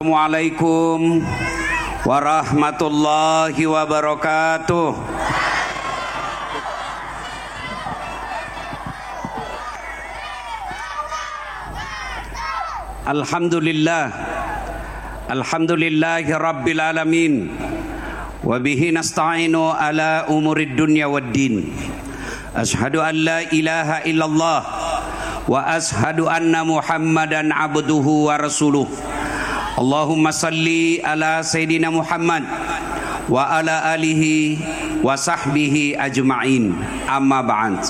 Assalamualaikum warahmatullahi wabarakatuh. Alhamdulillah Alhamdulillahi rabbil alamin. Wa bihi nasta'inu ala umurid dunya waddin Ashhadu an la ilaha illallah wa ashhadu anna muhammadan abduhu wa rasuluh Allahumma salli ala Sayyidina Muhammad wa ala alihi wa sahbihi ajma'in. Amma ba'd.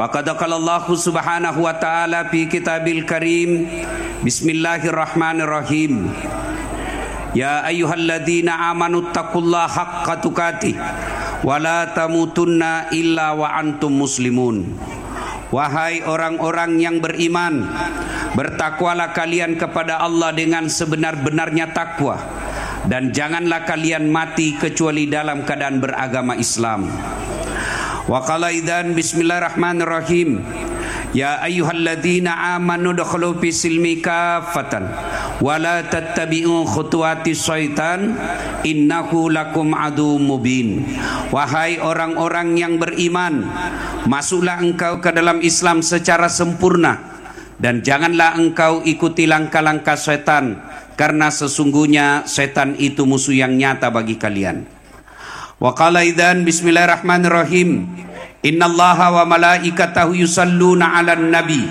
Faqad Allah subhanahu wa ta'ala fi kitabil karim. Bismillahirrahmanirrahim. Ya ayyuhalladzina amanu taqullaha haqqa tuqatih wa la tamutunna illa wa antum muslimun. Wahai orang-orang yang beriman Bertakwalah kalian kepada Allah dengan sebenar-benarnya takwa. Dan janganlah kalian mati kecuali dalam keadaan beragama Islam. Wa qala idzan bismillahirrahmanirrahim. Ya ayyuhalladzina amanu dakhulu fi silmi kafatan wa la tattabi'u khutuwati syaitan. Innahu lakum adu mubin. Wahai orang-orang yang beriman masuklah engkau ke dalam Islam secara sempurna dan janganlah engkau ikuti langkah-langkah setan karena sesungguhnya setan itu musuh yang nyata bagi kalian. Wa qala idzan bismillahirrahmanirrahim innallaha wa malaikatahu yusalluna 'alan nabi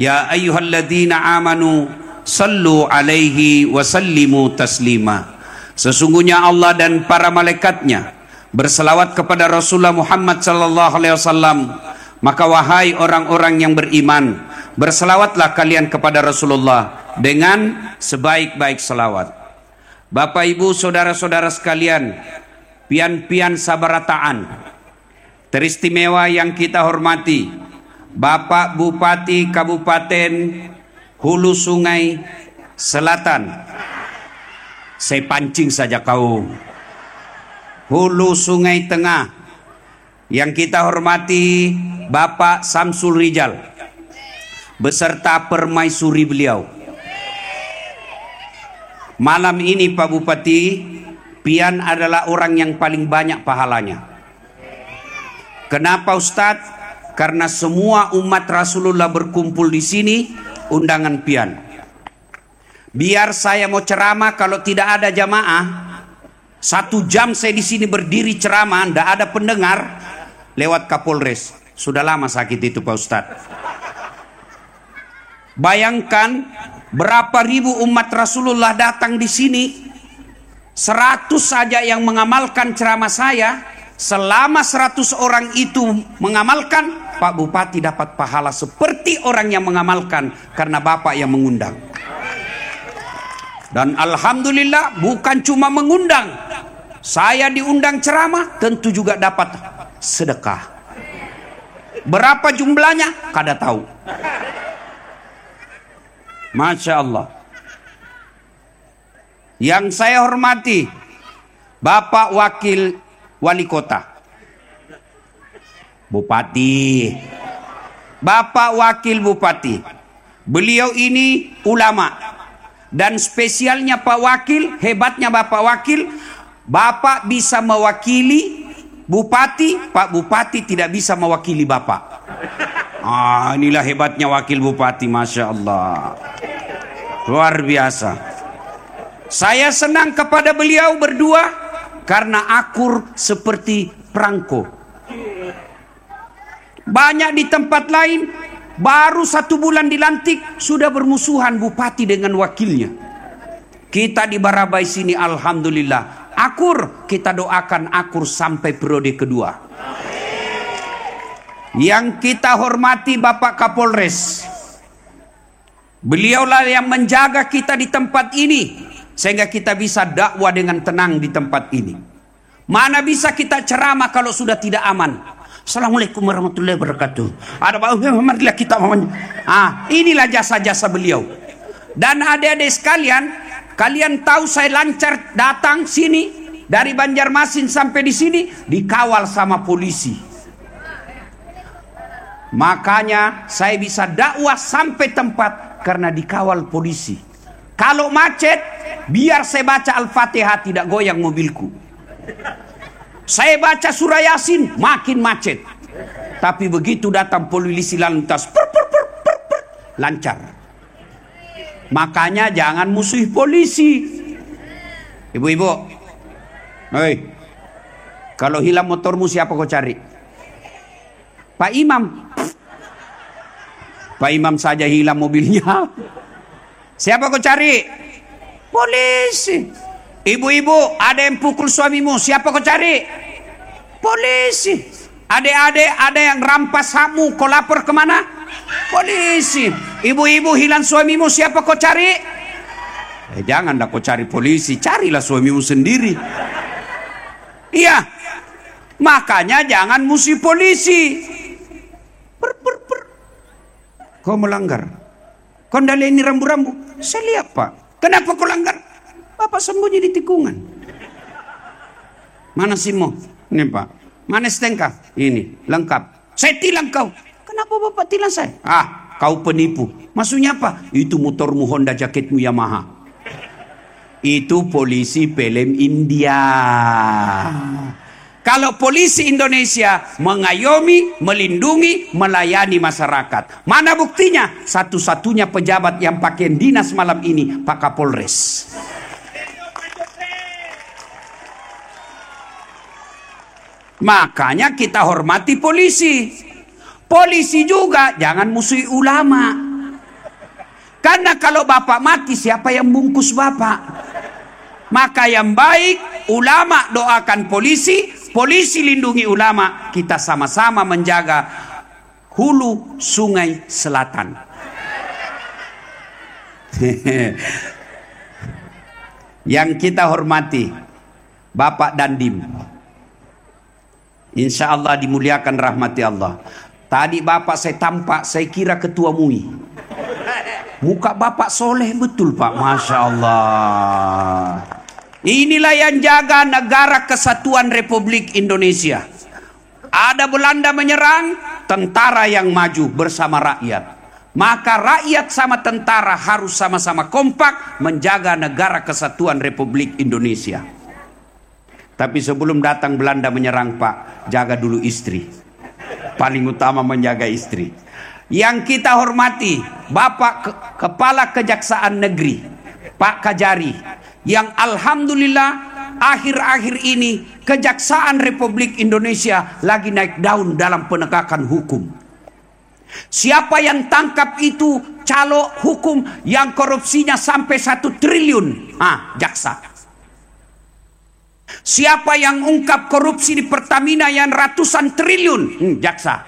ya ayyuhalladzina amanu sallu alaihi wa sallimu taslima. Sesungguhnya Allah dan para malaikatnya berselawat kepada Rasulullah Muhammad sallallahu alaihi wasallam maka wahai orang-orang yang beriman Berselawatlah kalian kepada Rasulullah dengan sebaik-baik selawat. Bapak Ibu saudara-saudara sekalian, pian-pian sabarataan. Teristimewa yang kita hormati, Bapak Bupati Kabupaten Hulu Sungai Selatan. Saya pancing saja kau. Hulu Sungai Tengah. Yang kita hormati Bapak Samsul Rijal beserta permaisuri beliau. Malam ini Pak Bupati, Pian adalah orang yang paling banyak pahalanya. Kenapa Ustadz? Karena semua umat Rasulullah berkumpul di sini, undangan Pian. Biar saya mau ceramah kalau tidak ada jamaah, satu jam saya di sini berdiri ceramah, tidak ada pendengar, lewat Kapolres. Sudah lama sakit itu Pak Ustadz. Bayangkan berapa ribu umat Rasulullah datang di sini. Seratus saja yang mengamalkan ceramah saya. Selama seratus orang itu mengamalkan, Pak Bupati dapat pahala seperti orang yang mengamalkan karena Bapak yang mengundang. Dan Alhamdulillah bukan cuma mengundang. Saya diundang ceramah tentu juga dapat sedekah. Berapa jumlahnya? Kada tahu. Masya Allah. Yang saya hormati Bapak Wakil Wali Kota. Bupati. Bapak Wakil Bupati. Beliau ini ulama. Dan spesialnya Pak Wakil, hebatnya Bapak Wakil, Bapak bisa mewakili Bupati, Pak Bupati tidak bisa mewakili Bapak. Ah, inilah hebatnya Wakil Bupati, Masya Allah. Luar biasa. Saya senang kepada beliau berdua karena akur seperti perangko. Banyak di tempat lain baru satu bulan dilantik sudah bermusuhan bupati dengan wakilnya. Kita di Barabai sini alhamdulillah akur kita doakan akur sampai periode kedua. Yang kita hormati Bapak Kapolres Beliaulah yang menjaga kita di tempat ini sehingga kita bisa dakwah dengan tenang di tempat ini. Mana bisa kita ceramah kalau sudah tidak aman? Assalamualaikum warahmatullahi wabarakatuh. Ada marilah kita Ah, inilah jasa-jasa beliau. Dan adik-adik sekalian, kalian tahu saya lancar datang sini dari Banjarmasin sampai di sini dikawal sama polisi. Makanya saya bisa dakwah sampai tempat karena dikawal polisi. Kalau macet, biar saya baca Al-Fatihah tidak goyang mobilku. Saya baca surah Yasin, makin macet. Tapi begitu datang polisi lantas, per, per, per, per, per, lancar. Makanya jangan musuh polisi. Ibu-ibu, hei, kalau hilang motormu siapa kau cari? Pak Imam. Pak Imam saja hilang mobilnya. Siapa kau cari? Polisi. Ibu-ibu, ada yang pukul suamimu. Siapa kau cari? Polisi. Adik-adik, ada yang rampas hakmu. Kau lapor ke mana? Polisi. Ibu-ibu hilang suamimu. Siapa kau cari? Eh, janganlah kau cari polisi. Carilah suamimu sendiri. Iya. Makanya jangan musuh polisi. Per, per, per. Kau melanggar. Kau ini rambu-rambu. Saya lihat pak. Kenapa kau langgar? Bapak sembunyi di tikungan. Mana Simo? Ini pak. Mana stengka? Ini lengkap. Saya tilang kau. Kenapa bapak tilang saya? Ah, kau penipu. Maksudnya apa? Itu motormu Honda jaketmu Yamaha. Itu polisi film India. Kalau polisi Indonesia mengayomi, melindungi, melayani masyarakat. Mana buktinya? Satu-satunya pejabat yang pakai dinas malam ini Pak Kapolres. Makanya kita hormati polisi. Polisi juga jangan musuhi ulama. Karena kalau bapak mati siapa yang bungkus bapak? Maka yang baik ulama doakan polisi, polisi lindungi ulama, kita sama-sama menjaga hulu sungai selatan. Yang kita hormati Bapak Dandim. Insya Allah dimuliakan rahmati Allah. Tadi Bapak saya tampak, saya kira ketua MUI. Muka Bapak soleh betul Pak, Masya Allah. Inilah yang jaga negara kesatuan Republik Indonesia. Ada Belanda menyerang, tentara yang maju bersama rakyat. Maka rakyat sama tentara harus sama-sama kompak menjaga negara kesatuan Republik Indonesia. Tapi sebelum datang Belanda menyerang Pak, jaga dulu istri. Paling utama menjaga istri. Yang kita hormati, Bapak Kepala Kejaksaan Negeri, Pak Kajari, yang alhamdulillah akhir-akhir ini Kejaksaan Republik Indonesia lagi naik daun dalam penegakan hukum. Siapa yang tangkap itu calo hukum yang korupsinya sampai satu triliun? Ah, jaksa. Siapa yang ungkap korupsi di Pertamina yang ratusan triliun? Hmm, jaksa.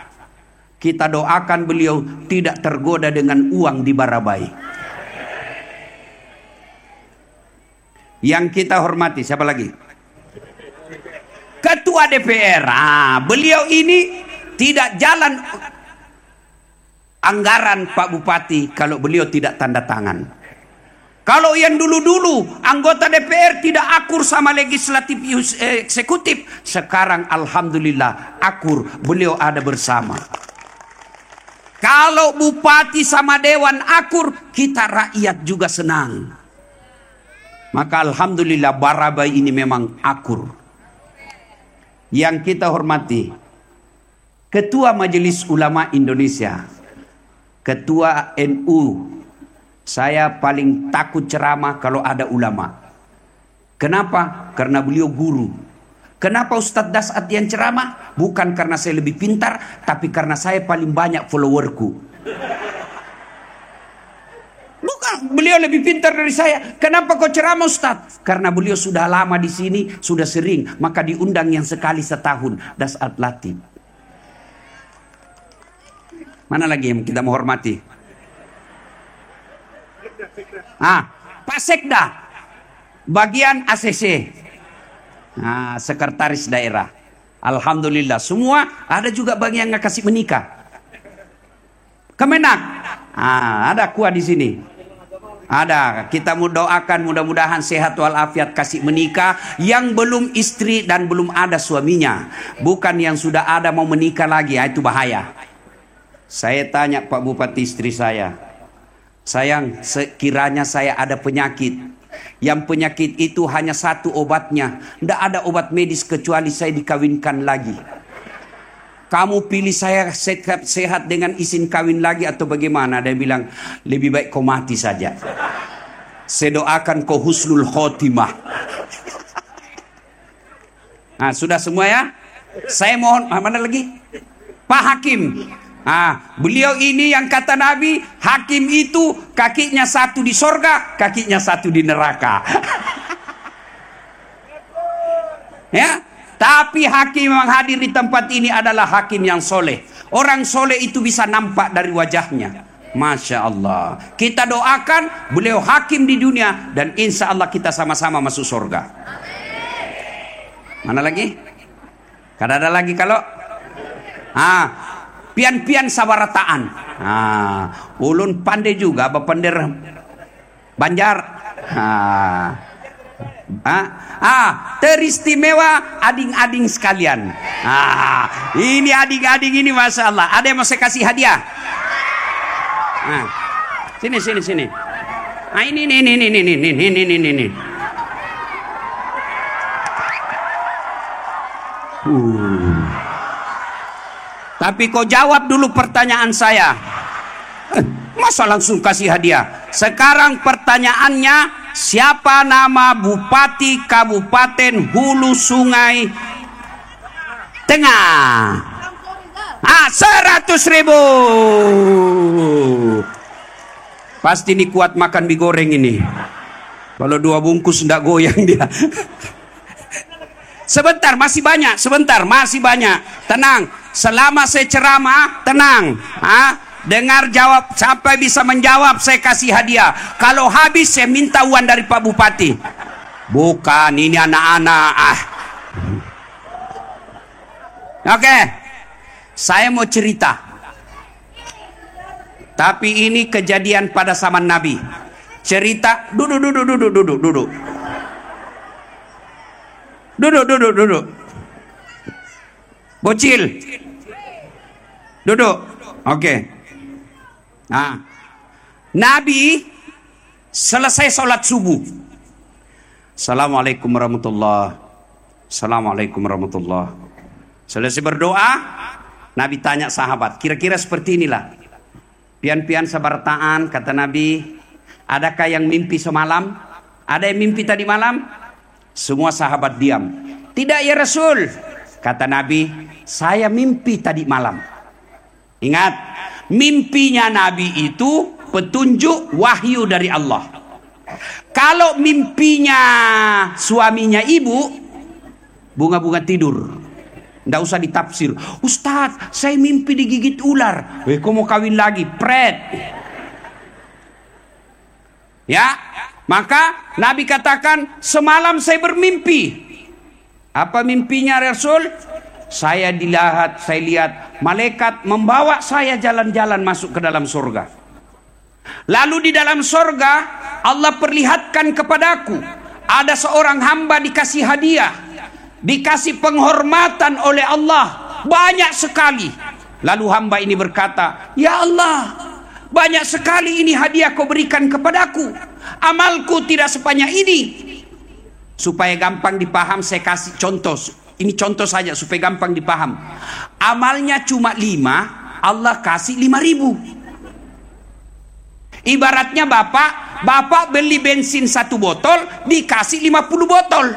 Kita doakan beliau tidak tergoda dengan uang di Barabai. Yang kita hormati siapa lagi? Ketua DPR. Ah, beliau ini tidak jalan anggaran Pak Bupati kalau beliau tidak tanda tangan. Kalau yang dulu-dulu anggota DPR tidak akur sama legislatif eh, eksekutif, sekarang alhamdulillah akur, beliau ada bersama. Kalau bupati sama dewan akur, kita rakyat juga senang. Maka Alhamdulillah Barabai ini memang akur. Yang kita hormati, Ketua Majelis Ulama Indonesia, Ketua NU, saya paling takut ceramah kalau ada ulama. Kenapa? Karena beliau guru. Kenapa Ustadz Dasat yang ceramah? Bukan karena saya lebih pintar, tapi karena saya paling banyak followerku. Bukan, beliau lebih pintar dari saya. Kenapa kau ceramah Ustaz? Karena beliau sudah lama di sini, sudah sering. Maka diundang yang sekali setahun. Das Latif. Mana lagi yang kita menghormati? Ah, Pak Sekda. Bagian ACC. Nah, sekretaris daerah. Alhamdulillah. Semua ada juga bagi yang nggak kasih menikah. Kemenak. Ah, ada kuah di sini. Ada, kita doakan mudah-mudahan sehat walafiat kasih menikah yang belum istri dan belum ada suaminya. Bukan yang sudah ada mau menikah lagi, itu bahaya. Saya tanya Pak Bupati istri saya, Sayang, sekiranya saya ada penyakit, yang penyakit itu hanya satu obatnya. Tidak ada obat medis kecuali saya dikawinkan lagi. Kamu pilih saya sehat, sehat dengan izin kawin lagi atau bagaimana? Dia bilang, lebih baik kau mati saja. Saya doakan kau husnul khotimah. Nah, sudah semua ya? Saya mohon, ah, mana lagi? Pak Hakim. Ah, beliau ini yang kata Nabi, hakim itu kakinya satu di sorga, kakinya satu di neraka. ya, tapi hakim yang hadir di tempat ini adalah hakim yang soleh. Orang soleh itu bisa nampak dari wajahnya. Masya Allah. Kita doakan beliau hakim di dunia dan insya Allah kita sama-sama masuk surga. Mana lagi? Kada ada lagi kalau ah pian-pian sabarataan. Ah, ulun pandai juga bapender Banjar. Ah. Ah, ah, teristimewa ading-ading sekalian. Ah, ini ading-ading ini masya Allah. Ada yang mau saya kasih hadiah? Ah, sini, sini, sini. Ah, ini, ini, ini, ini, ini, ini, ini, ini, ini. Tapi kau jawab dulu pertanyaan saya. Eh, masa langsung kasih hadiah? Sekarang pertanyaannya, siapa nama Bupati Kabupaten Hulu Sungai Tengah? Ah, seratus ribu. Pasti ini kuat makan mie goreng ini. Kalau dua bungkus tidak goyang dia. Sebentar, masih banyak. Sebentar, masih banyak. Tenang. Selama saya ceramah, tenang. Ha? Dengar jawab. Sampai bisa menjawab, saya kasih hadiah. Kalau habis, saya minta uang dari Pak Bupati. Bukan, ini anak-anak. Ah. Oke. Okay. Saya mau cerita. Tapi ini kejadian pada zaman Nabi. Cerita, duduk, duduk, duduk, duduk, duduk. Duduk, duduk, duduk. Bocil. Duduk. Oke. Okay. Nah. Nabi selesai sholat subuh. Assalamualaikum warahmatullah. Assalamualaikum warahmatullah. Selesai berdoa, Nabi tanya sahabat, kira-kira seperti inilah. Pian-pian sabartaan, kata Nabi, adakah yang mimpi semalam? Ada yang mimpi tadi malam? Semua sahabat diam. Tidak ya Rasul. Kata Nabi, saya mimpi tadi malam. Ingat, mimpinya Nabi itu petunjuk wahyu dari Allah. Kalau mimpinya suaminya ibu, bunga-bunga tidur. Tidak usah ditafsir. Ustadz, saya mimpi digigit ular. Eh, kau mau kawin lagi? Pret. Ya, maka Nabi katakan, semalam saya bermimpi. Apa mimpinya Rasul? Saya dilihat, saya lihat malaikat membawa saya jalan-jalan masuk ke dalam surga. Lalu di dalam surga Allah perlihatkan kepadaku ada seorang hamba dikasih hadiah, dikasih penghormatan oleh Allah banyak sekali. Lalu hamba ini berkata, "Ya Allah, banyak sekali ini hadiah kau berikan kepadaku. Amalku tidak sebanyak ini. Supaya gampang dipaham saya kasih contoh. Ini contoh saja supaya gampang dipaham. Amalnya cuma lima, Allah kasih lima ribu. Ibaratnya bapak, bapak beli bensin satu botol, dikasih lima puluh botol.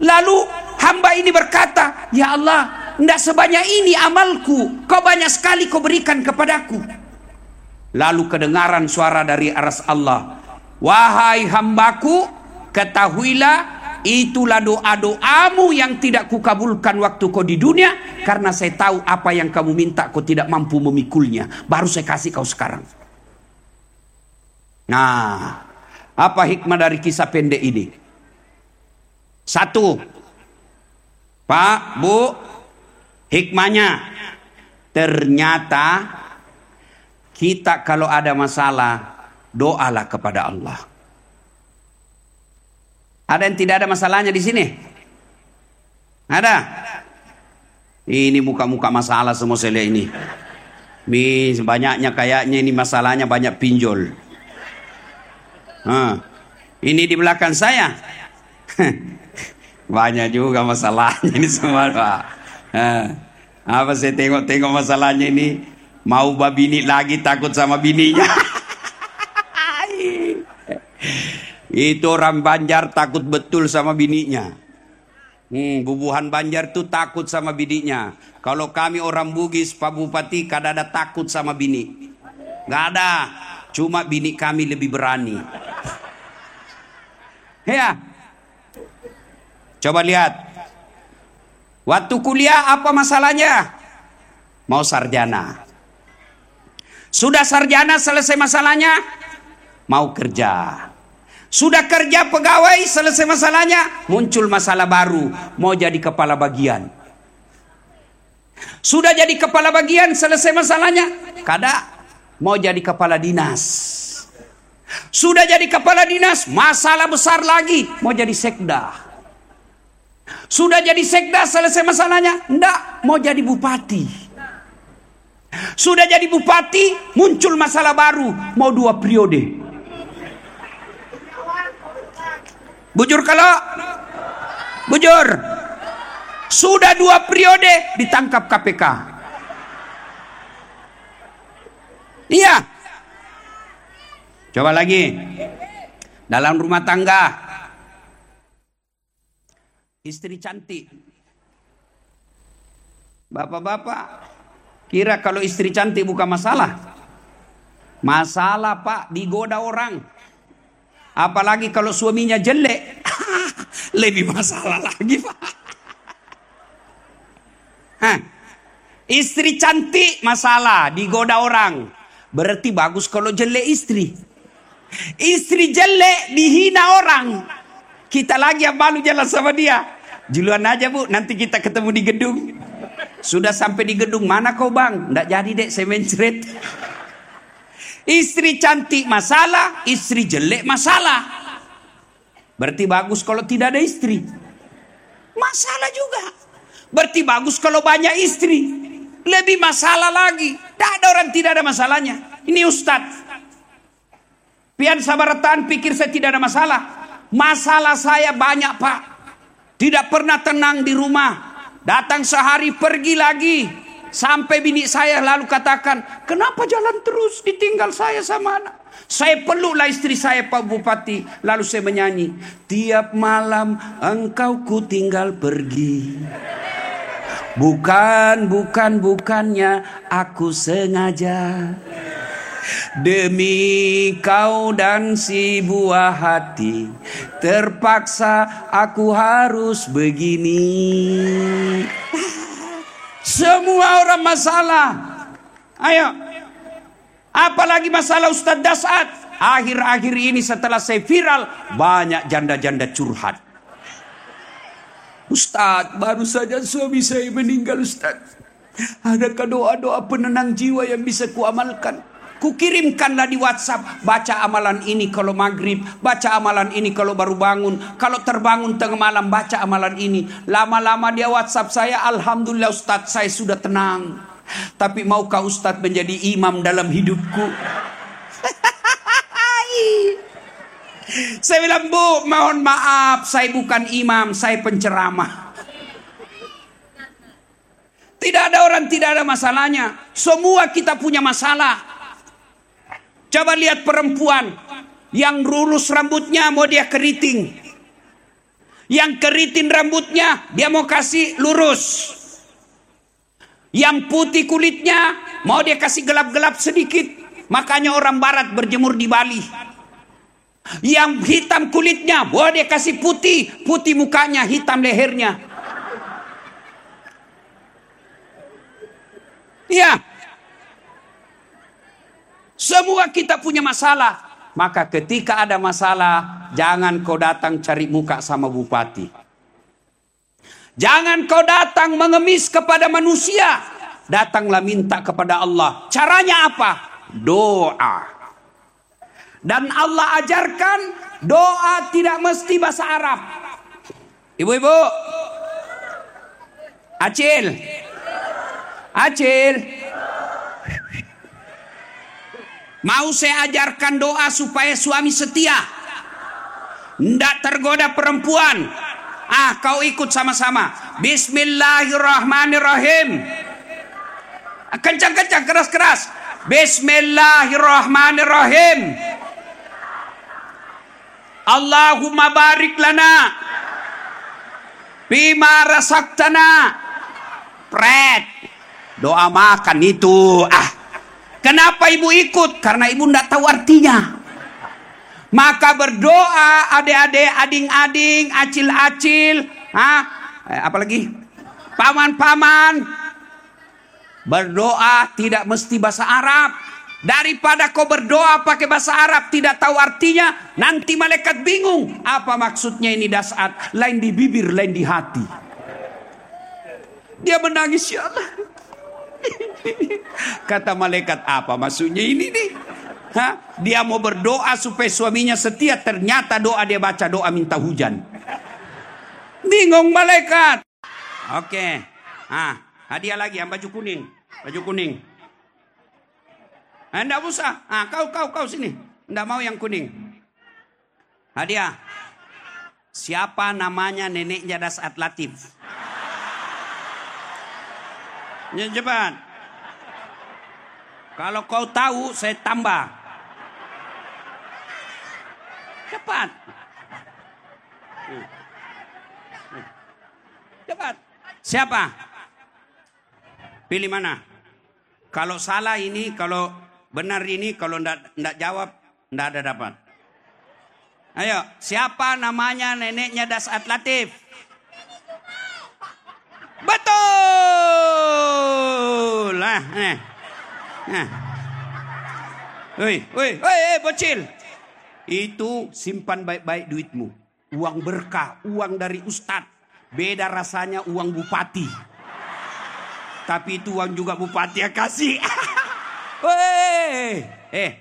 Lalu hamba ini berkata, Ya Allah, tidak sebanyak ini amalku. Kau banyak sekali kau berikan kepadaku. Lalu kedengaran suara dari aras Allah. Wahai hambaku, ketahuilah itulah doa-doamu yang tidak kukabulkan waktu kau di dunia. Karena saya tahu apa yang kamu minta kau tidak mampu memikulnya. Baru saya kasih kau sekarang. Nah, apa hikmah dari kisah pendek ini? Satu, Pak, Bu, hikmahnya ternyata kita kalau ada masalah doalah kepada Allah. Ada yang tidak ada masalahnya di sini? Ada? Ini muka-muka masalah semua saya ini. Mi banyaknya kayaknya ini masalahnya banyak pinjol. Ini di belakang saya. banyak juga masalahnya ini semua Pak. Apa saya tengok-tengok masalahnya ini mau babini lagi takut sama bininya. Itu orang Banjar takut betul sama bininya. Hmm, bubuhan Banjar tuh takut sama bininya. Kalau kami orang Bugis, Pak Bupati, kadang ada takut sama bini. Gak ada. Cuma bini kami lebih berani. Ya. Coba lihat. Waktu kuliah apa masalahnya? Mau sarjana. Sudah sarjana selesai masalahnya? Mau kerja. Sudah kerja pegawai selesai masalahnya, muncul masalah baru, mau jadi kepala bagian. Sudah jadi kepala bagian selesai masalahnya, kada mau jadi kepala dinas. Sudah jadi kepala dinas, masalah besar lagi, mau jadi sekda. Sudah jadi sekda selesai masalahnya, enggak mau jadi bupati. Sudah jadi bupati, muncul masalah baru, mau dua periode. Bujur kalau Bujur. Sudah dua periode ditangkap KPK Iya. Coba lagi. Dalam rumah tangga. Istri cantik. Bapak-bapak Kira kalau istri cantik bukan masalah? Masalah pak digoda orang Apalagi kalau suaminya jelek, lebih masalah lagi pak. Hah. Istri cantik masalah, digoda orang. Berarti bagus kalau jelek istri. Istri jelek dihina orang. Kita lagi yang malu jalan sama dia. Juluan aja bu, nanti kita ketemu di gedung. Sudah sampai di gedung, mana kau bang? Nggak jadi dek, saya mencret. Istri cantik masalah, istri jelek masalah. Berarti bagus kalau tidak ada istri. Masalah juga. Berarti bagus kalau banyak istri. Lebih masalah lagi. Tidak ada orang tidak ada masalahnya. Ini Ustadz. Pian sabaratan pikir saya tidak ada masalah. Masalah saya banyak pak. Tidak pernah tenang di rumah. Datang sehari pergi lagi. Sampai bini saya lalu katakan, kenapa jalan terus ditinggal saya sama anak? Saya peluklah istri saya Pak Bupati. Lalu saya menyanyi, tiap malam engkau ku tinggal pergi. Bukan, bukan, bukannya aku sengaja. Demi kau dan si buah hati Terpaksa aku harus begini semua orang masalah. Ayo. Apalagi masalah Ustadz Dasat. Akhir-akhir ini setelah saya viral. Banyak janda-janda curhat. Ustadz, baru saja suami saya meninggal Ustadz. Adakah doa-doa penenang jiwa yang bisa kuamalkan? Kukirimkanlah di WhatsApp. Baca amalan ini kalau maghrib. Baca amalan ini kalau baru bangun. Kalau terbangun tengah malam baca amalan ini. Lama-lama dia WhatsApp saya. Alhamdulillah Ustadz saya sudah tenang. Tapi maukah Ustadz menjadi imam dalam hidupku? saya bilang bu mohon maaf. Saya bukan imam. Saya penceramah. Tidak ada orang tidak ada masalahnya. Semua kita punya masalah. Coba lihat perempuan yang lurus rambutnya mau dia keriting. Yang keriting rambutnya dia mau kasih lurus. Yang putih kulitnya mau dia kasih gelap-gelap sedikit. Makanya orang barat berjemur di Bali. Yang hitam kulitnya mau dia kasih putih. Putih mukanya, hitam lehernya. Iya. Semua kita punya masalah. Maka ketika ada masalah, jangan kau datang cari muka sama bupati. Jangan kau datang mengemis kepada manusia. Datanglah minta kepada Allah. Caranya apa? Doa. Dan Allah ajarkan doa tidak mesti bahasa Arab. Ibu-ibu. Acil. Acil. Mau saya ajarkan doa supaya suami setia. Tidak tergoda perempuan. Ah, kau ikut sama-sama. Bismillahirrahmanirrahim. Kencang-kencang, keras-keras. Bismillahirrahmanirrahim. Allahumma barik lana. Bima rasaktana. Pret. Doa makan itu. Ah, Kenapa ibu ikut? Karena ibu tidak tahu artinya. Maka berdoa adik-adik, ading-ading, acil-acil, ah, apalagi paman-paman. Berdoa tidak mesti bahasa Arab. Daripada kau berdoa pakai bahasa Arab tidak tahu artinya, nanti malaikat bingung. Apa maksudnya ini dasar? Lain di bibir, lain di hati. Dia menangis ya Allah. Kata malaikat apa maksudnya ini nih? Hah? Dia mau berdoa supaya suaminya setia, ternyata doa dia baca doa minta hujan. Bingung malaikat. Oke. Ah, hadiah lagi yang baju kuning. Baju kuning. Eh, enggak usah. Ah, kau kau kau sini. Enggak mau yang kuning. Hadiah. Siapa namanya neneknya Dasat Latif? Cepat. Kalau kau tahu, saya tambah. Cepat. Cepat. Siapa? Pilih mana? Kalau salah ini, kalau benar ini, kalau tidak jawab, tidak ada dapat. Ayo, siapa namanya neneknya Dasat Latif? Betul. Lah, eh. Nah. Woi, woi, woi, bocil. Itu simpan baik-baik duitmu. Uang berkah, uang dari ustad. Beda rasanya uang bupati. Tapi itu uang juga bupati yang kasih. Woi, eh,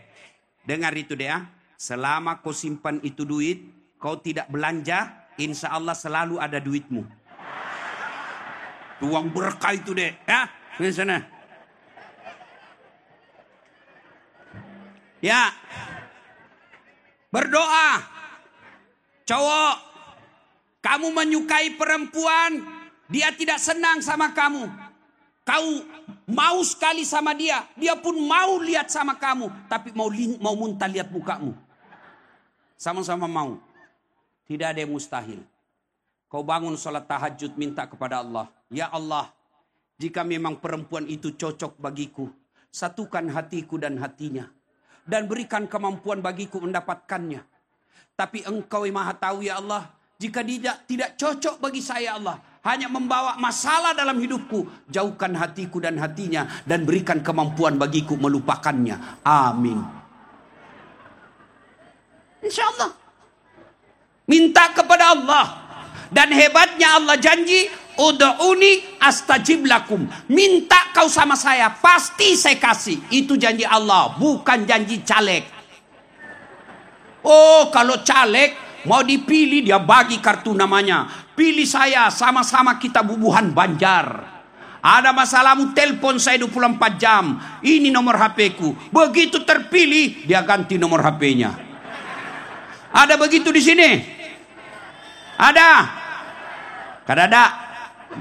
dengar itu deh ya. Selama kau simpan itu duit, kau tidak belanja, insya Allah selalu ada duitmu. Tuang berkah itu deh. Ya, di sana. Ya. Berdoa. Cowok. Kamu menyukai perempuan. Dia tidak senang sama kamu. Kau mau sekali sama dia. Dia pun mau lihat sama kamu. Tapi mau mau muntah lihat mukamu. Sama-sama mau. Tidak ada yang mustahil. Kau bangun sholat tahajud minta kepada Allah. Ya Allah, jika memang perempuan itu cocok bagiku, satukan hatiku dan hatinya. Dan berikan kemampuan bagiku mendapatkannya. Tapi engkau yang maha tahu ya Allah, jika tidak tidak cocok bagi saya Allah, hanya membawa masalah dalam hidupku, jauhkan hatiku dan hatinya dan berikan kemampuan bagiku melupakannya. Amin. Insya Allah. Minta kepada Allah. Dan hebatnya Allah janji, Udu'uni astajib lakum. Minta kau sama saya, pasti saya kasih. Itu janji Allah, bukan janji caleg. Oh, kalau caleg mau dipilih dia bagi kartu namanya. Pilih saya, sama-sama kita bubuhan Banjar. Ada masalahmu telepon saya 24 jam. Ini nomor HP ku. Begitu terpilih dia ganti nomor HP-nya. Ada begitu di sini? Ada? Kadada?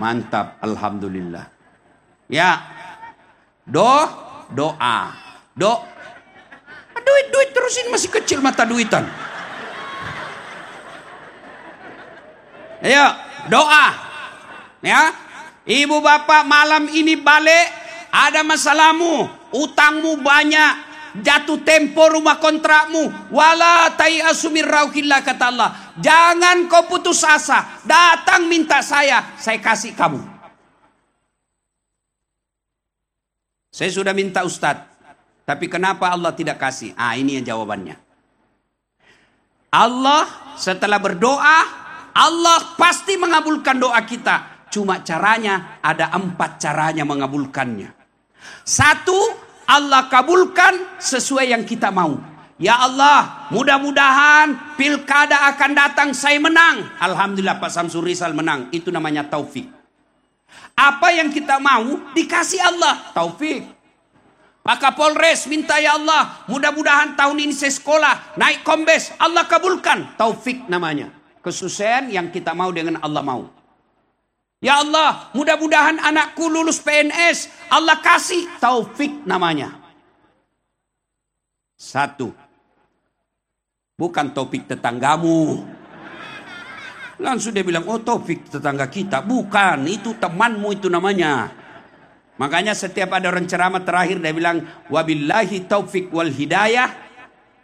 Mantap, alhamdulillah. Ya. Do, doa. Do. Duit, duit terusin masih kecil mata duitan. Ayo, doa. Ya. Ibu bapak malam ini balik, ada masalahmu, utangmu banyak, jatuh tempo rumah kontrakmu. Wala asumir rauhillah kata Allah. Jangan kau putus asa. Datang minta saya saya kasih kamu. Saya sudah minta ustadz tapi kenapa Allah tidak kasih? Ah ini yang jawabannya. Allah setelah berdoa Allah pasti mengabulkan doa kita. Cuma caranya ada empat caranya mengabulkannya. Satu Allah kabulkan sesuai yang kita mau. Ya Allah, mudah-mudahan pilkada akan datang saya menang. Alhamdulillah Pak Samsul Rizal menang. Itu namanya taufik. Apa yang kita mau dikasih Allah taufik. Maka Polres minta ya Allah, mudah-mudahan tahun ini saya sekolah, naik kombes, Allah kabulkan. Taufik namanya. Kesusahan yang kita mau dengan Allah mau. Ya Allah, mudah-mudahan anakku lulus PNS, Allah kasih taufik namanya. Satu. Bukan topik tetanggamu. Langsung dia bilang, oh topik tetangga kita. Bukan, itu temanmu itu namanya. Makanya setiap ada orang ceramah terakhir dia bilang wabillahi taufik wal hidayah.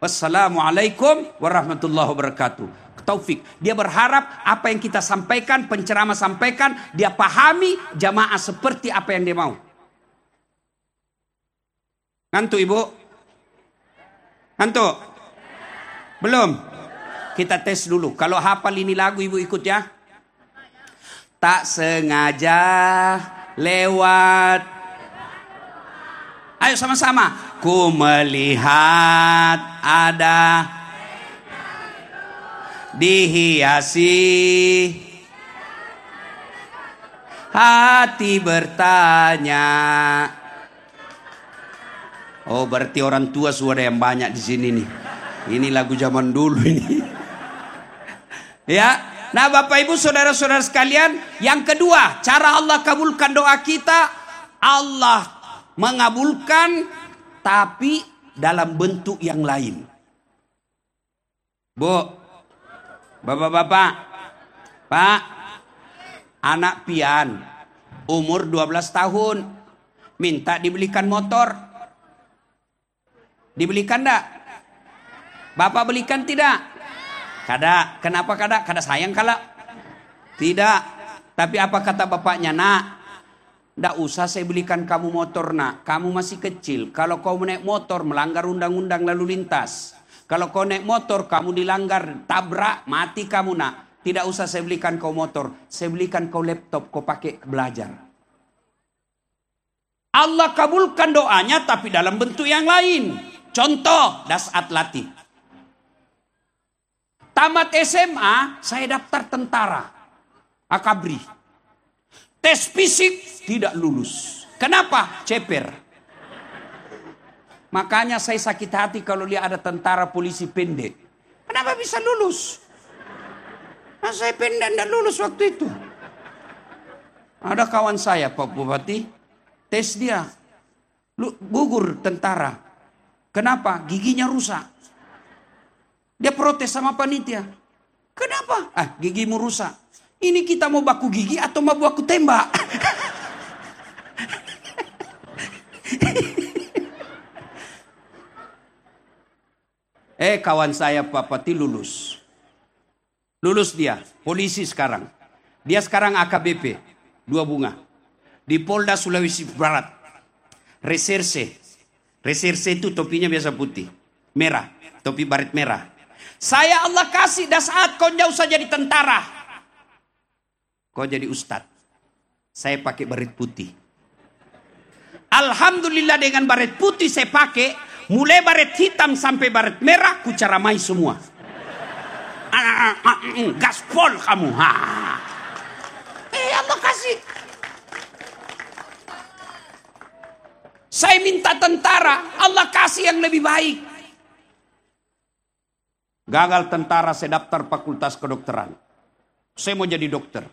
Wassalamualaikum warahmatullahi wabarakatuh. Taufik. Dia berharap apa yang kita sampaikan, penceramah sampaikan, dia pahami jamaah seperti apa yang dia mau. Ngantuk ibu? Ngantuk? Belum? Kita tes dulu. Kalau hafal ini lagu ibu ikut ya. Tak sengaja lewat. Ayo sama-sama. Ku melihat ada dihiasi hati bertanya. Oh, berarti orang tua sudah yang banyak di sini nih. Ini lagu zaman dulu ini. ya, Nah Bapak Ibu Saudara-saudara sekalian Yang kedua cara Allah kabulkan doa kita Allah mengabulkan Tapi dalam bentuk yang lain Bu Bapak-bapak Pak Anak pian Umur 12 tahun Minta dibelikan motor Dibelikan enggak? Bapak belikan tidak? Kada. Kenapa kada? Kada sayang kala? Tidak. Tapi apa kata bapaknya? Nak, ndak usah saya belikan kamu motor nak. Kamu masih kecil. Kalau kau naik motor melanggar undang-undang lalu lintas. Kalau kau naik motor kamu dilanggar tabrak mati kamu nak. Tidak usah saya belikan kau motor. Saya belikan kau laptop kau pakai belajar. Allah kabulkan doanya tapi dalam bentuk yang lain. Contoh dasat latih. Tamat SMA, saya daftar tentara. Akabri. Tes fisik tidak lulus. Kenapa? Ceper. Makanya saya sakit hati kalau lihat ada tentara polisi pendek. Kenapa bisa lulus? Nah, saya pendek tidak lulus waktu itu. Ada kawan saya Pak Bupati, tes dia. Gugur tentara. Kenapa? Giginya rusak. Dia protes sama panitia. Kenapa? Ah, gigimu rusak. Ini kita mau baku gigi atau mau baku tembak? eh kawan saya Pak Pati lulus. Lulus dia, polisi sekarang. Dia sekarang AKBP, dua bunga. Di Polda Sulawesi Barat. Reserse. Reserse itu topinya biasa putih. Merah, topi baret merah. Saya Allah kasih dah saat kau jauh usah jadi tentara. Kau jadi ustad. Saya pakai baret putih. Alhamdulillah dengan baret putih saya pakai. Mulai baret hitam sampai baret merah. Ku caramai semua. Ah, ah, ah, mm, gaspol kamu. Ha. Eh Allah kasih. Saya minta tentara. Allah kasih yang lebih baik. Gagal tentara saya daftar fakultas kedokteran. Saya mau jadi dokter.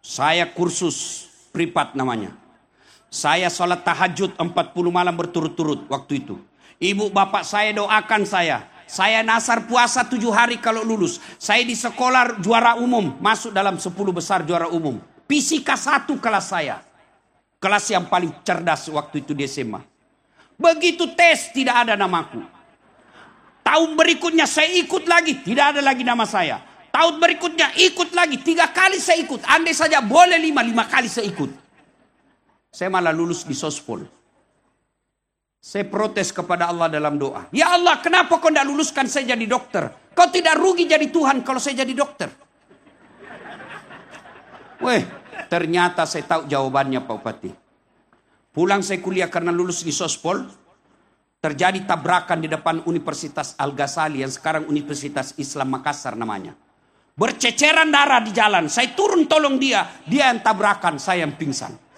Saya kursus privat namanya. Saya sholat tahajud 40 malam berturut-turut waktu itu. Ibu bapak saya doakan saya. Saya nasar puasa tujuh hari kalau lulus. Saya di sekolah juara umum. Masuk dalam 10 besar juara umum. Fisika satu kelas saya. Kelas yang paling cerdas waktu itu di SMA. Begitu tes tidak ada namaku. Tahun berikutnya saya ikut lagi, tidak ada lagi nama saya. Tahun berikutnya ikut lagi, tiga kali saya ikut. Andai saja boleh lima, lima kali saya ikut. Saya malah lulus di sospol. Saya protes kepada Allah dalam doa. Ya Allah, kenapa kau tidak luluskan saya jadi dokter? Kau tidak rugi jadi Tuhan kalau saya jadi dokter. Weh, ternyata saya tahu jawabannya Pak Bupati. Pulang saya kuliah karena lulus di sospol. Terjadi tabrakan di depan Universitas Al-Ghazali yang sekarang Universitas Islam Makassar namanya. Berceceran darah di jalan. Saya turun tolong dia. Dia yang tabrakan, saya yang pingsan.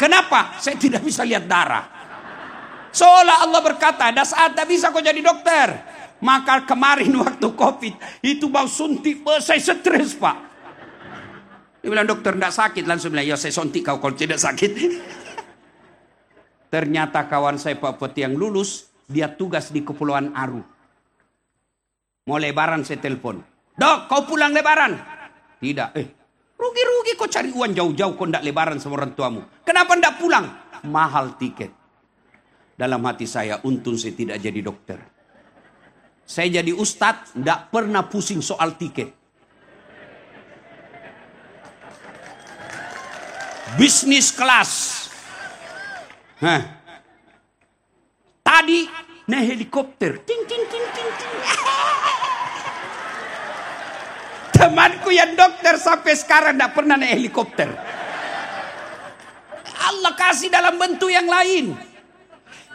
Kenapa? Saya tidak bisa lihat darah. Seolah Allah berkata, dah saat tak bisa kau jadi dokter. Maka kemarin waktu covid, itu mau suntik, saya stres pak. Dia bilang dokter tidak sakit, langsung bilang, ya saya suntik kau kalau tidak sakit. Ternyata kawan saya Pak Peti yang lulus, dia tugas di Kepulauan Aru. Mau lebaran saya telepon. Dok, kau pulang lebaran? Tidak. Eh, rugi-rugi kau cari uang jauh-jauh kau tidak lebaran sama orang tuamu. Kenapa tidak pulang? Mahal tiket. Dalam hati saya, untung saya tidak jadi dokter. Saya jadi ustadz, tidak pernah pusing soal tiket. Bisnis kelas Hah. Tadi naik helikopter. Ting ting ting ting ting. Temanku yang dokter sampai sekarang tidak pernah naik helikopter. Allah kasih dalam bentuk yang lain.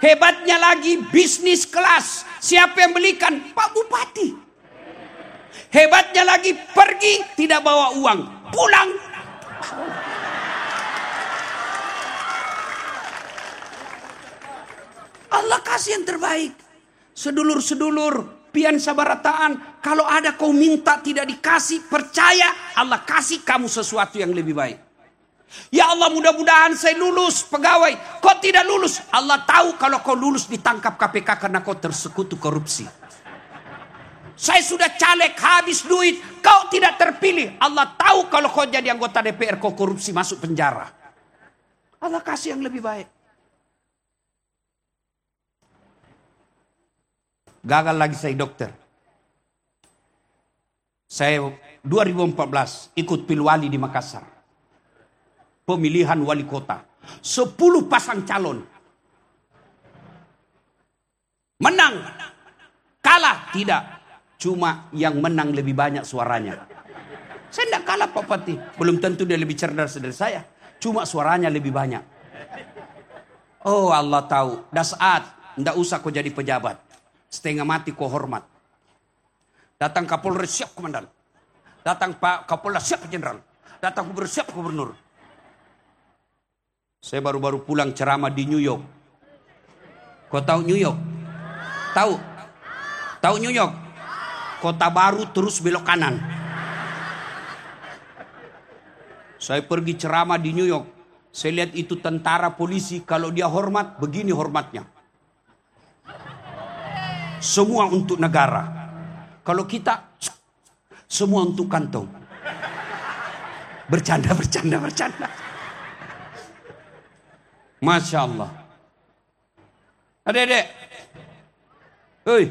Hebatnya lagi bisnis kelas. Siapa yang belikan? Pak Bupati. Hebatnya lagi pergi tidak bawa uang. Pulang Allah kasih yang terbaik. Sedulur-sedulur, pian sabarataan. Kalau ada kau minta tidak dikasih, percaya Allah kasih kamu sesuatu yang lebih baik. Ya Allah mudah-mudahan saya lulus pegawai. Kau tidak lulus. Allah tahu kalau kau lulus ditangkap KPK karena kau tersekutu korupsi. Saya sudah caleg habis duit. Kau tidak terpilih. Allah tahu kalau kau jadi anggota DPR kau korupsi masuk penjara. Allah kasih yang lebih baik. Gagal lagi saya dokter. Saya 2014 ikut pilwali di Makassar. Pemilihan wali kota. 10 pasang calon. Menang. Kalah. Tidak. Cuma yang menang lebih banyak suaranya. Saya tidak kalah Pak Pati. Belum tentu dia lebih cerdas dari saya. Cuma suaranya lebih banyak. Oh Allah tahu. Dah saat. Tidak usah kau jadi pejabat. Setengah mati kau hormat. Datang Kapolres siap komandan. Datang Pak Kapolda siap jenderal. Datang gubernur siap gubernur. Saya baru-baru pulang ceramah di New York. Kau tahu New York? Tahu? Tahu New York? Kota baru terus belok kanan. Saya pergi ceramah di New York. Saya lihat itu tentara polisi kalau dia hormat begini hormatnya. Semua untuk negara. Kalau kita semua untuk kantong. Bercanda, bercanda, bercanda. Masya Allah. Adek-adek. Hei.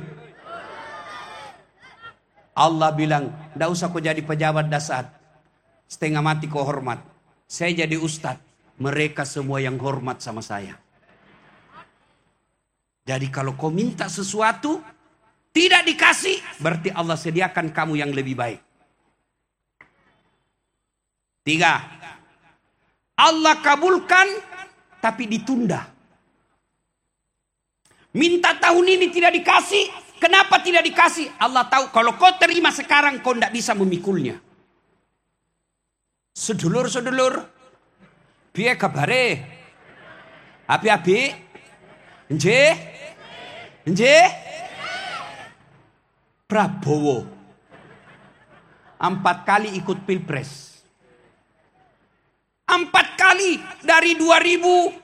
Allah bilang, tidak usah kau jadi pejabat dasar. Setengah mati kau hormat. Saya jadi ustad. Mereka semua yang hormat sama saya. Jadi kalau kau minta sesuatu, tidak dikasih, berarti Allah sediakan kamu yang lebih baik. Tiga, Allah kabulkan tapi ditunda. Minta tahun ini tidak dikasih, kenapa tidak dikasih? Allah tahu kalau kau terima sekarang kau tidak bisa memikulnya. Sedulur-sedulur, biar kabare? Api-api? Nje? Nggih? Prabowo. Empat kali ikut pilpres. Empat kali dari 2000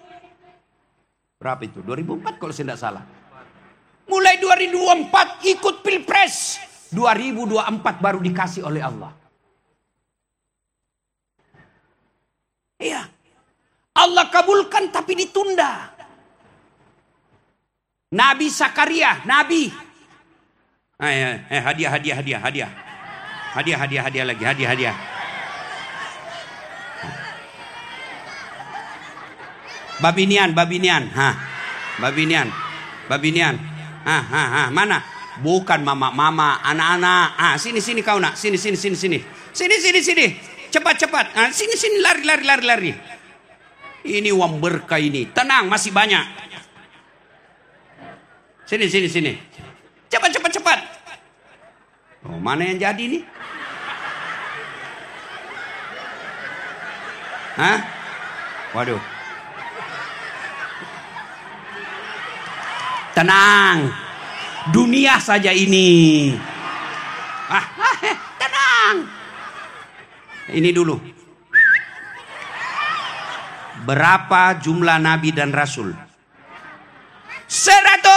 berapa itu? 2004 kalau saya tidak salah. Mulai 2004 ikut pilpres. 2024 baru dikasih oleh Allah. Iya. Allah kabulkan tapi ditunda. Nabi Sakaria, Nabi. Eh, eh, hadiah, hadiah, hadiah, hadiah. Hadiah, hadiah, hadiah lagi, hadiah, hadiah. Babinian, babinian, ha, babinian, babinian, ha, ha, ha, mana? Bukan mama, mama, anak-anak. Ah, sini, sini kau nak, sini, sini, sini, sini, sini, sini, sini, cepat, cepat. Ah, sini, sini, lari, lari, lari, lari. Ini uang berkah ini. Tenang, masih banyak. Sini, sini, sini. Oh, mana yang jadi nih? Hah? Waduh. Tenang. Dunia saja ini. Ah, ah, tenang. Ini dulu. Berapa jumlah nabi dan rasul? Seratus.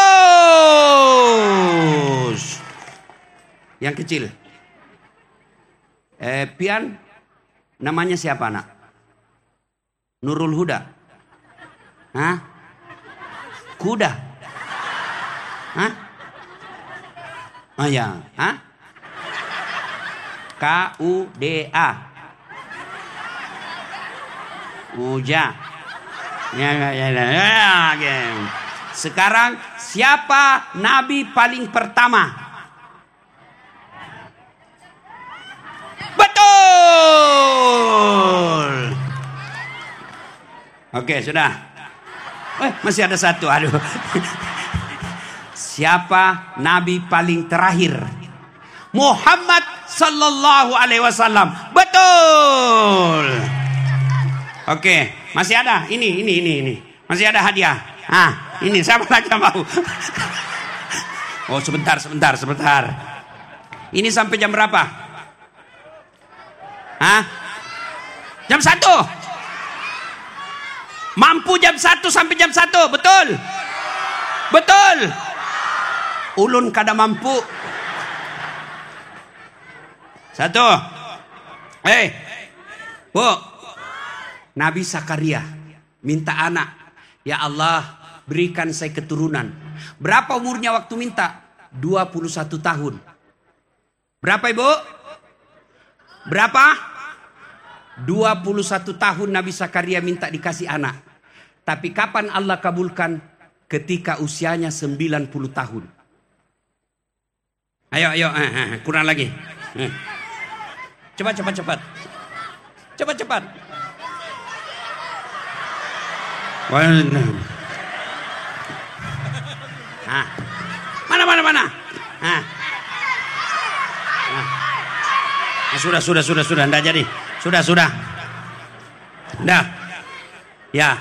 Yang kecil. Eh, Pian, namanya siapa nak? Nurul Huda. Hah? Kuda. Hah? Oh ya, hah? K U D A. Uja. Ya, ya, ya, ya, ya. Sekarang siapa nabi paling pertama? Betul. Oke, sudah. Eh, masih ada satu. Aduh. Siapa nabi paling terakhir? Muhammad sallallahu alaihi wasallam. Betul. Oke, masih ada. Ini, ini, ini, ini. Masih ada hadiah. Ah, ini siapa lagi yang mau? Oh, sebentar, sebentar, sebentar. Ini sampai jam berapa? Hah? Jam satu. Mampu jam satu sampai jam satu, betul? Betul. Ulun kada mampu. Satu. Eh, Bu. Nabi Sakaria minta anak. Ya Allah, berikan saya keturunan. Berapa umurnya waktu minta? 21 tahun. Berapa Ibu? Berapa? 21 tahun Nabi Sakaria minta dikasih anak. Tapi kapan Allah kabulkan? Ketika usianya 90 tahun. Ayo, ayo, eh, eh, kurang lagi. Eh. Cepat, cepat, cepat. Cepat, cepat. Ah. Mana, mana, mana? Ah. Ah. Sudah, sudah, sudah, sudah. Tidak jadi. Sudah, sudah. Dah. Ya.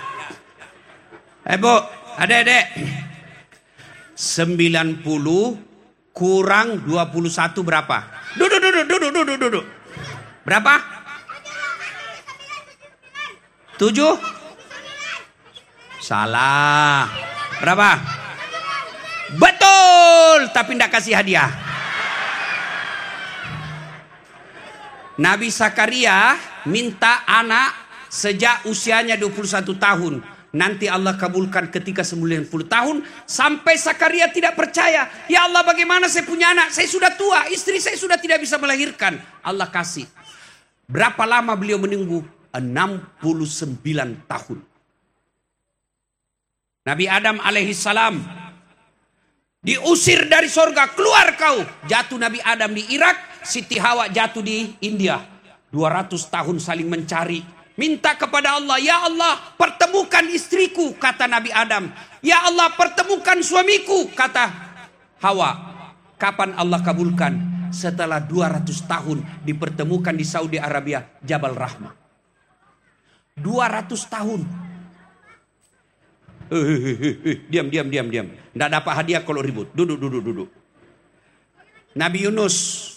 Eh, Bu. Adek-adek. 90 kurang 21 berapa? Duduk, duduk, duduk, duduk, duduk. Berapa? Tujuh? Salah. Berapa? Betul, tapi tidak kasih hadiah. Nabi Sakaria minta anak sejak usianya 21 tahun. Nanti Allah kabulkan ketika 90 tahun. Sampai Sakaria tidak percaya. Ya Allah bagaimana saya punya anak. Saya sudah tua. Istri saya sudah tidak bisa melahirkan. Allah kasih. Berapa lama beliau menunggu? 69 tahun. Nabi Adam alaihissalam diusir dari sorga. Keluar kau. Jatuh Nabi Adam di Irak. Siti Hawa jatuh di India. 200 tahun saling mencari Minta kepada Allah, ya Allah pertemukan istriku, kata Nabi Adam. Ya Allah pertemukan suamiku, kata Hawa. Kapan Allah kabulkan? Setelah 200 tahun dipertemukan di Saudi Arabia, Jabal Rahmah. 200 tahun. Diam, diam, diam, diam. Tidak dapat hadiah kalau ribut. Duduk, duduk, duduk. Nabi Yunus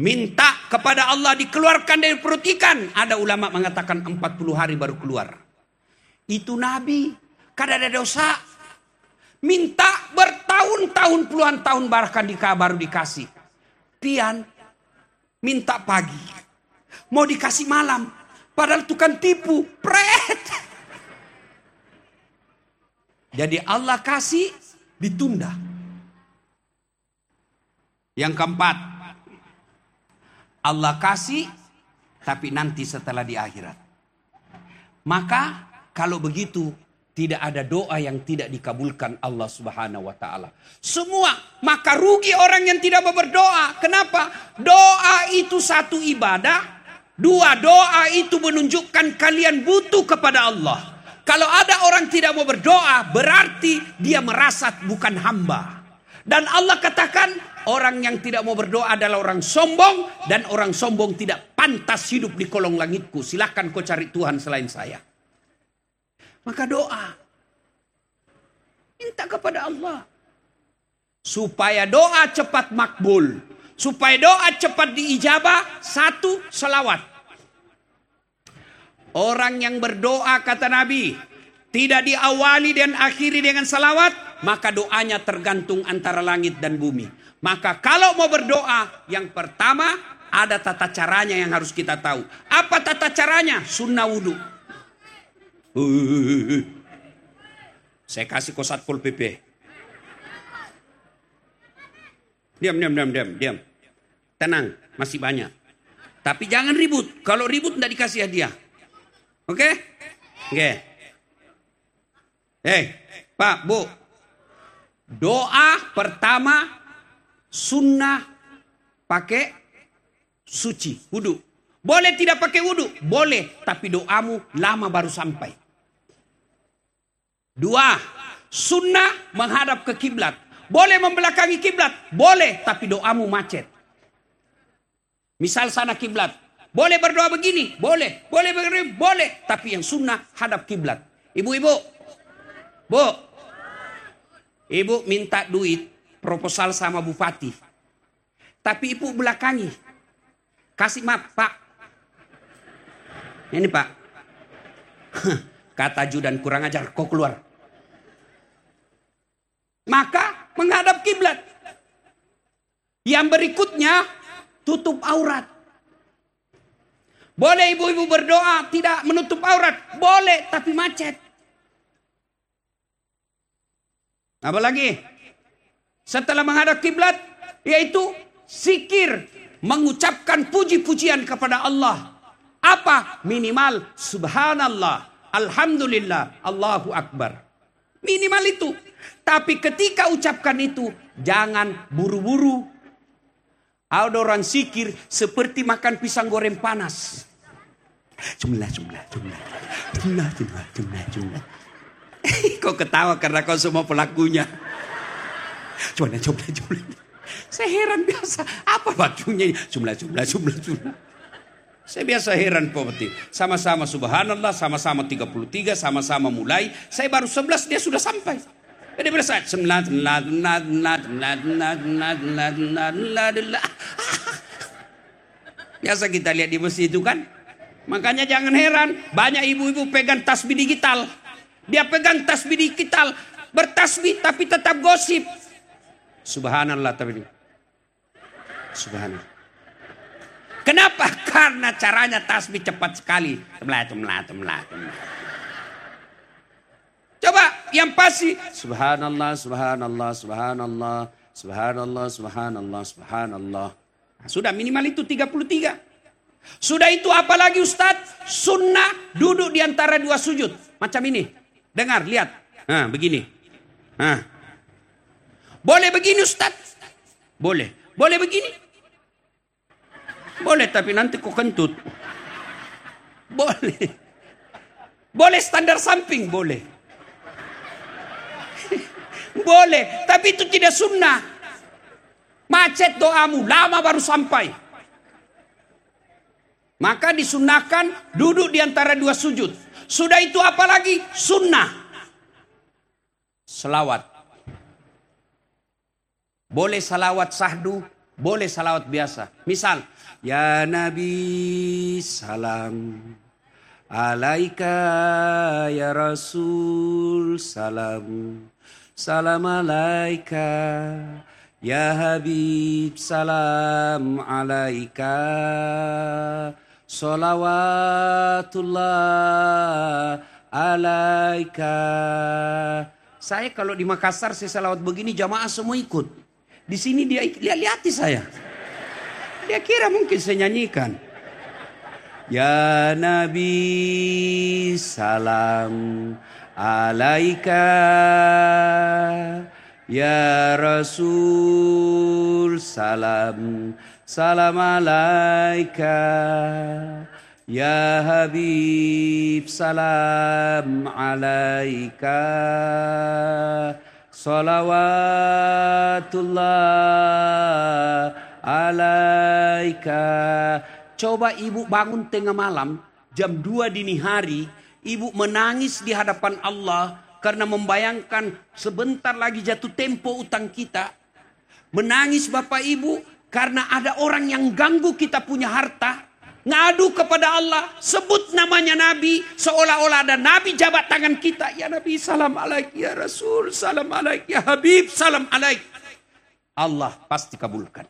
Minta kepada Allah dikeluarkan dari perut ikan. Ada ulama mengatakan 40 hari baru keluar. Itu Nabi. Kada ada dosa. Minta bertahun-tahun puluhan tahun bahkan di baru dikasih. Pian minta pagi. Mau dikasih malam. Padahal tukang tipu. Pret. Jadi Allah kasih ditunda. Yang keempat, Allah kasih tapi nanti setelah di akhirat. Maka kalau begitu tidak ada doa yang tidak dikabulkan Allah Subhanahu wa taala. Semua maka rugi orang yang tidak mau berdoa. Kenapa? Doa itu satu ibadah. Dua, doa itu menunjukkan kalian butuh kepada Allah. Kalau ada orang tidak mau berdoa, berarti dia merasa bukan hamba. Dan Allah katakan, Orang yang tidak mau berdoa adalah orang sombong dan orang sombong tidak pantas hidup di kolong langitku. Silahkan kau cari Tuhan selain saya. Maka doa. Minta kepada Allah. Supaya doa cepat makbul. Supaya doa cepat diijabah. Satu, selawat. Orang yang berdoa kata Nabi. Tidak diawali dan akhiri dengan salawat. Maka doanya tergantung antara langit dan bumi. Maka kalau mau berdoa. Yang pertama ada tata caranya yang harus kita tahu. Apa tata caranya? Sunnah wudhu. Saya kasih kosat pol PP. Diam, diam, diam, diam, diam. Tenang, masih banyak. Tapi jangan ribut. Kalau ribut tidak dikasih hadiah. Oke? Okay? Oke. Okay. Hei, Pak, Bu. Doa pertama sunnah pakai suci, wudhu. Boleh tidak pakai wudhu? Boleh, tapi doamu lama baru sampai. Dua, sunnah menghadap ke kiblat. Boleh membelakangi kiblat? Boleh, tapi doamu macet. Misal sana kiblat. Boleh berdoa begini? Boleh. Boleh begini? Boleh. Tapi yang sunnah hadap kiblat. Ibu-ibu. Bu. Ibu minta duit proposal sama bupati. Tapi ibu belakangi. Kasih maaf, Pak. Ini Pak. Kata Judan kurang ajar, kau keluar. Maka menghadap kiblat. Yang berikutnya tutup aurat. Boleh ibu-ibu berdoa tidak menutup aurat, boleh tapi macet. Apa lagi? Setelah menghadap kiblat yaitu sikir mengucapkan puji-pujian kepada Allah. Apa? Minimal subhanallah, alhamdulillah, Allahu akbar. Minimal itu. Tapi ketika ucapkan itu, jangan buru-buru. Ada orang sikir seperti makan pisang goreng panas. Jumlah, jumlah, jumlah. Jumlah, jumlah, jumlah, jumlah. Kau ketawa karena kau semua pelakunya. Jumlah, jumlah, jumlah. Saya heran biasa. Apa bajunya? Jumlah, jumlah, jumlah, jumlah. Saya biasa heran Pak Sama-sama subhanallah, sama-sama 33, sama-sama mulai. Saya baru 11 dia sudah sampai. Jadi berasa Biasa kita lihat di masjid itu kan. Makanya jangan heran, banyak ibu-ibu pegang tasbih digital. Dia pegang tasbih digital, bertasbih tapi tetap gosip. Subhanallah tapi Subhanallah. Kenapa? Karena caranya tasbih cepat sekali. Coba yang pasti. Subhanallah, subhanallah, subhanallah, subhanallah, subhanallah, subhanallah. Nah, sudah minimal itu 33. Sudah itu apalagi Ustadz? Sunnah duduk di antara dua sujud. Macam ini. Dengar, lihat. Nah, begini. Nah. Boleh begini Ustadz? Boleh. Boleh begini? Boleh tapi nanti kok kentut. Boleh. Boleh standar samping, boleh. boleh, tapi itu tidak sunnah. Macet doamu, lama baru sampai. Maka disunahkan duduk di antara dua sujud. Sudah itu apalagi sunnah. Selawat. Boleh salawat sahdu, boleh salawat biasa. Misal, Ya Nabi salam Alaika ya Rasul salam Salam alaika Ya Habib salam alaika Salawatullah alaika. Saya kalau di Makassar saya salawat begini jamaah semua ikut. Di sini dia lihat-lihati saya. Dia kira mungkin saya nyanyikan. Ya Nabi salam alaika. Ya Rasul salam salam alaika Ya Habib salam alaika Salawatullah alaika. Coba ibu bangun tengah malam, jam 2 dini hari, ibu menangis di hadapan Allah karena membayangkan sebentar lagi jatuh tempo utang kita. Menangis Bapak Ibu karena ada orang yang ganggu kita punya harta. Ngadu kepada Allah, sebut namanya Nabi, seolah-olah ada Nabi jabat tangan kita. Ya Nabi, salam alaik, ya Rasul, salam alaik, ya Habib, salam alaik. Allah pasti kabulkan.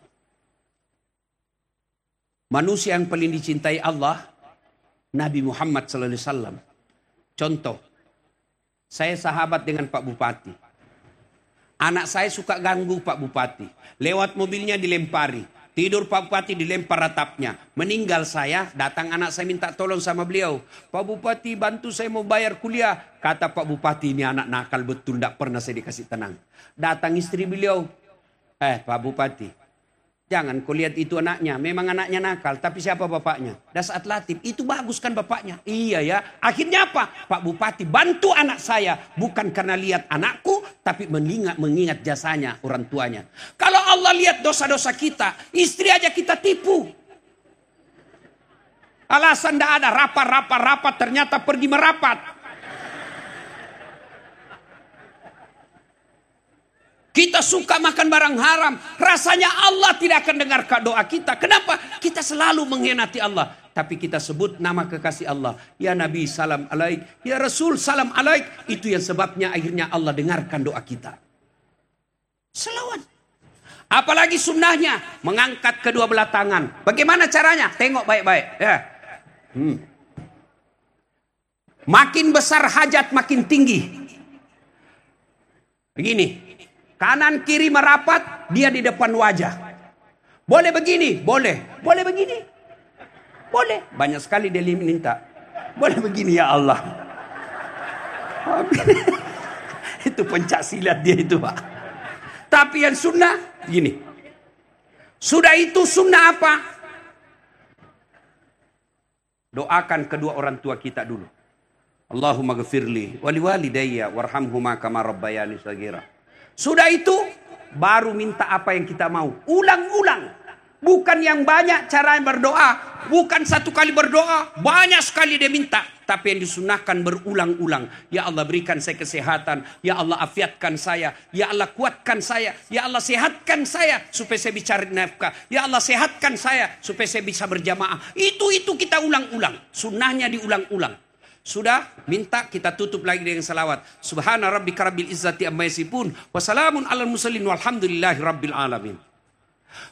Manusia yang paling dicintai Allah, Nabi Muhammad SAW. Contoh, saya sahabat dengan Pak Bupati. Anak saya suka ganggu Pak Bupati. Lewat mobilnya dilempari. Tidur Pak Bupati dilempar ratapnya. Meninggal saya, datang anak saya minta tolong sama beliau. Pak Bupati bantu saya mau bayar kuliah. Kata Pak Bupati ini anak nakal betul, tidak pernah saya dikasih tenang. Datang istri beliau. Eh Pak Bupati, Jangan kau lihat itu anaknya. Memang anaknya nakal. Tapi siapa bapaknya? Dasat Latif. Itu bagus kan bapaknya? Iya ya. Akhirnya apa? Pak Bupati bantu anak saya. Bukan karena lihat anakku. Tapi mengingat, mengingat jasanya orang tuanya. Kalau Allah lihat dosa-dosa kita. Istri aja kita tipu. Alasan tidak ada. Rapat, rapat, rapat. Ternyata pergi merapat. Kita suka makan barang haram. Rasanya Allah tidak akan dengar doa kita. Kenapa? Kita selalu mengkhianati Allah. Tapi kita sebut nama kekasih Allah. Ya Nabi salam alaik. Ya Rasul salam alaik. Itu yang sebabnya akhirnya Allah dengarkan doa kita. Selawat. Apalagi sunnahnya. Mengangkat kedua belah tangan. Bagaimana caranya? Tengok baik-baik. Ya. Hmm. Makin besar hajat makin tinggi. Begini. Kanan kiri merapat, dia di depan wajah. Boleh begini? Boleh. Boleh begini? Boleh. Banyak sekali dia minta. Boleh begini ya Allah. itu pencak silat dia itu pak. Tapi yang sunnah gini. Sudah itu sunnah apa? Doakan kedua orang tua kita dulu. Allahumma gafirli wali walidayya warhamhuma kama rabbayani sagira. Sudah itu baru minta apa yang kita mau. Ulang-ulang. Bukan yang banyak cara berdoa. Bukan satu kali berdoa. Banyak sekali dia minta. Tapi yang disunahkan berulang-ulang. Ya Allah berikan saya kesehatan. Ya Allah afiatkan saya. Ya Allah kuatkan saya. Ya Allah sehatkan saya. Supaya saya bicara nafkah. Ya Allah sehatkan saya. Supaya saya bisa berjamaah. Itu-itu kita ulang-ulang. Sunnahnya diulang-ulang. Sudah minta kita tutup lagi dengan salawat. Subhana rabbika rabbil izzati amma yasifun. Wassalamun ala musallin walhamdulillahi rabbil alamin.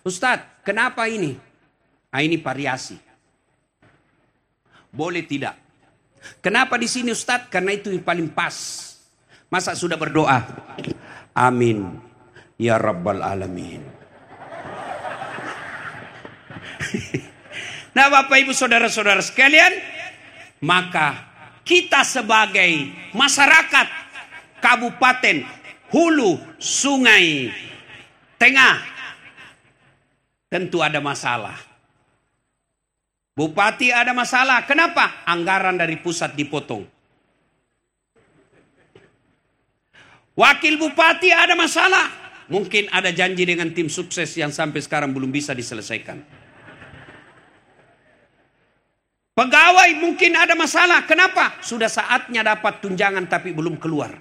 Ustaz, kenapa ini? Nah, ini variasi. Boleh tidak? Kenapa di sini Ustaz? Karena itu yang paling pas. Masa sudah berdoa? Amin. Ya Rabbal Alamin. nah Bapak Ibu Saudara-saudara sekalian. Maka kita sebagai masyarakat Kabupaten Hulu Sungai Tengah tentu ada masalah. Bupati ada masalah. Kenapa? Anggaran dari pusat dipotong. Wakil bupati ada masalah. Mungkin ada janji dengan tim sukses yang sampai sekarang belum bisa diselesaikan. Pegawai mungkin ada masalah. Kenapa? Sudah saatnya dapat tunjangan tapi belum keluar.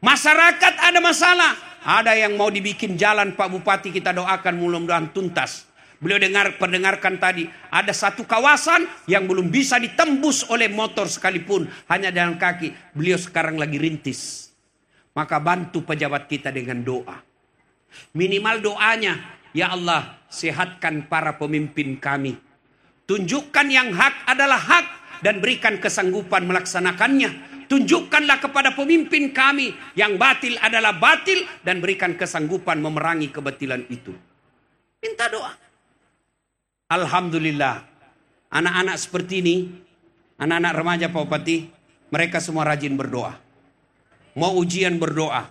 Masyarakat ada masalah. Ada yang mau dibikin jalan Pak Bupati kita doakan mudah-mudahan tuntas. Beliau dengar perdengarkan tadi ada satu kawasan yang belum bisa ditembus oleh motor sekalipun hanya dengan kaki. Beliau sekarang lagi rintis. Maka bantu pejabat kita dengan doa. Minimal doanya, ya Allah sehatkan para pemimpin kami Tunjukkan yang hak adalah hak dan berikan kesanggupan melaksanakannya. Tunjukkanlah kepada pemimpin kami yang batil adalah batil dan berikan kesanggupan memerangi kebatilan itu. Minta doa. Alhamdulillah. Anak-anak seperti ini, anak-anak remaja Pak Bupati, mereka semua rajin berdoa. Mau ujian berdoa.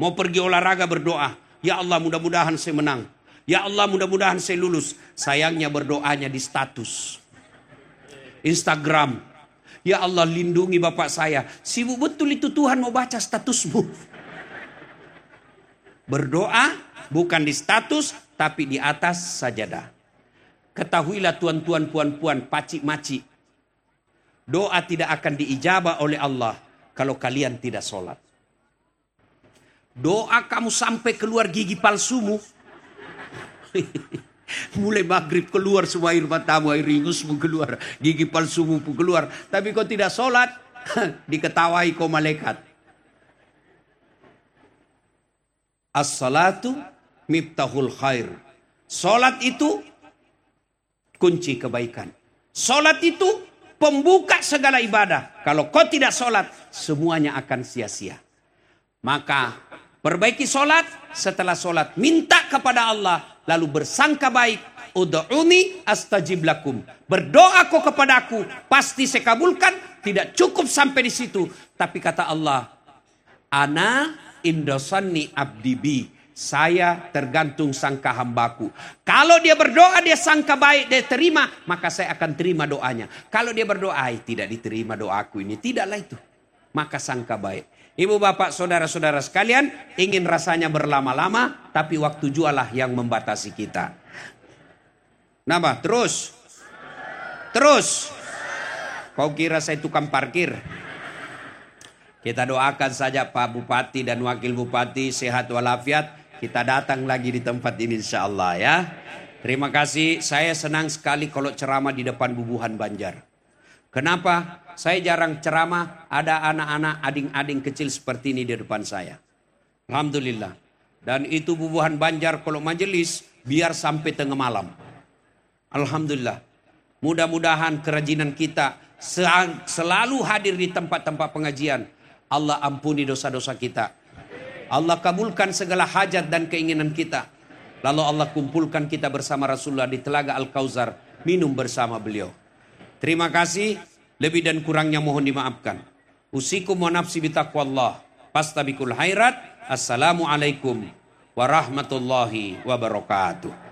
Mau pergi olahraga berdoa. Ya Allah mudah-mudahan saya menang. Ya Allah mudah-mudahan saya lulus. Sayangnya berdoanya di status. Instagram. Ya Allah lindungi bapak saya. Sibuk betul itu Tuhan mau baca statusmu. Berdoa bukan di status tapi di atas sajadah. Ketahuilah tuan-tuan puan-puan pacik-macik. Doa tidak akan diijabah oleh Allah kalau kalian tidak sholat. Doa kamu sampai keluar gigi palsumu. Mulai maghrib keluar semua air matamu, air ingusmu keluar. Gigi palsumu pun keluar. Tapi kau tidak sholat, diketawai kau malaikat. As-salatu miftahul khair. Sholat itu kunci kebaikan. Sholat itu pembuka segala ibadah. Kalau kau tidak sholat, semuanya akan sia-sia. Maka perbaiki sholat, setelah sholat minta kepada Allah, lalu bersangka baik. Udu'uni astajib lakum. Berdoa kau kepadaku, pasti saya kabulkan. Tidak cukup sampai di situ. Tapi kata Allah, Ana indosanni abdibi. Saya tergantung sangka hambaku. Kalau dia berdoa, dia sangka baik, dia terima, maka saya akan terima doanya. Kalau dia berdoa, tidak diterima doaku ini. Tidaklah itu. Maka sangka baik. Ibu bapak saudara-saudara sekalian ingin rasanya berlama-lama tapi waktu jualah yang membatasi kita. Nama terus. Terus. Kau kira saya tukang parkir? Kita doakan saja Pak Bupati dan Wakil Bupati sehat walafiat. Kita datang lagi di tempat ini insya Allah ya. Terima kasih. Saya senang sekali kalau ceramah di depan Bubuhan Banjar. Kenapa? Saya jarang ceramah, ada anak-anak ading-ading kecil seperti ini di depan saya. Alhamdulillah. Dan itu bubuhan Banjar kalau majelis biar sampai tengah malam. Alhamdulillah. Mudah-mudahan kerajinan kita selalu hadir di tempat-tempat pengajian. Allah ampuni dosa-dosa kita. Allah kabulkan segala hajat dan keinginan kita. Lalu Allah kumpulkan kita bersama Rasulullah di Telaga Al-Kausar. Minum bersama beliau. Terima kasih. Lebih dan kurangnya mohon dimaafkan. Usikum wa nafsi bitaqwallah. Pastabikul hairat. Assalamualaikum warahmatullahi wabarakatuh.